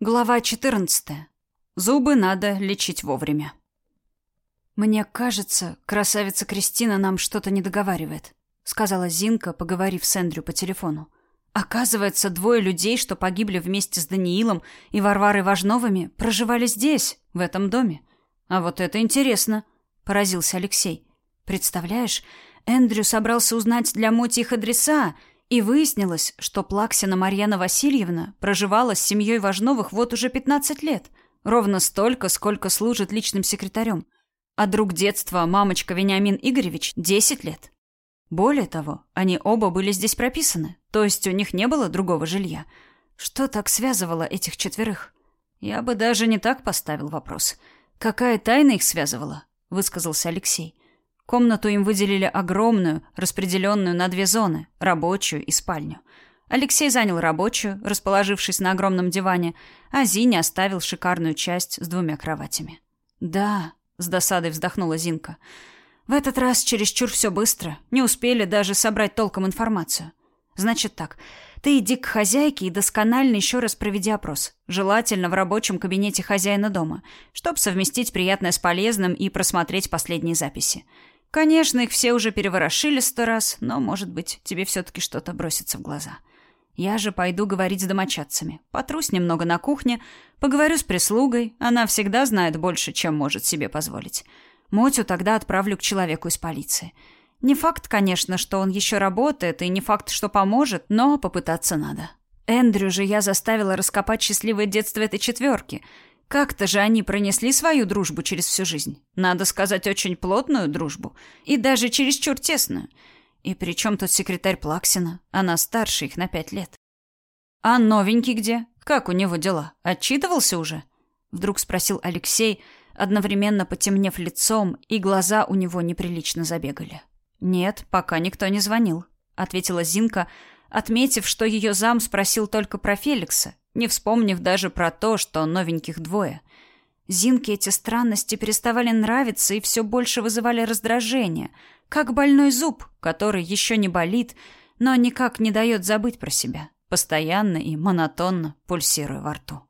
Глава 14. Зубы надо лечить вовремя. Мне кажется, красавица Кристина нам что-то не договаривает, сказала Зинка, поговорив с Эндрю по телефону. Оказывается, двое людей, что погибли вместе с Даниилом и Варварой Важновыми, проживали здесь, в этом доме. А вот это интересно, поразился Алексей. Представляешь, Эндрю собрался узнать для Моти их адреса и выяснилось, что Плаксина Марьяна Васильевна проживала с семьей Важновых вот уже 15 лет, ровно столько, сколько служит личным секретарем. А друг детства, мамочка Вениамин Игоревич, 10 лет. Более того, они оба были здесь прописаны, то есть у них не было другого жилья. Что так связывало этих четверых? Я бы даже не так поставил вопрос. Какая тайна их связывала? высказался Алексей. Комнату им выделили огромную, распределенную на две зоны – рабочую и спальню. Алексей занял рабочую, расположившись на огромном диване, а Зине оставил шикарную часть с двумя кроватями. «Да», – с досадой вздохнула Зинка, – «в этот раз чересчур все быстро, не успели даже собрать толком информацию. Значит так, ты иди к хозяйке и досконально еще раз проведи опрос. Желательно в рабочем кабинете хозяина дома, чтобы совместить приятное с полезным и просмотреть последние записи. Конечно, их все уже переворошили сто раз, но, может быть, тебе все-таки что-то бросится в глаза. Я же пойду говорить с домочадцами. Потрусь немного на кухне, поговорю с прислугой. Она всегда знает больше, чем может себе позволить. Мотю тогда отправлю к человеку из полиции. Не факт, конечно, что он еще работает, и не факт, что поможет, но попытаться надо. Эндрю же я заставила раскопать счастливое детство этой четверки — как-то же они пронесли свою дружбу через всю жизнь. Надо сказать, очень плотную дружбу. И даже чересчур тесную. И при чем тут секретарь Плаксина? Она старше их на пять лет. «А новенький где? Как у него дела? Отчитывался уже?» Вдруг спросил Алексей, одновременно потемнев лицом, и глаза у него неприлично забегали. «Нет, пока никто не звонил», — ответила Зинка, отметив, что ее зам спросил только про Феликса, не вспомнив даже про то, что новеньких двое. Зинке эти странности переставали нравиться и все больше вызывали раздражение, как больной зуб, который еще не болит, но никак не дает забыть про себя, постоянно и монотонно пульсируя во рту.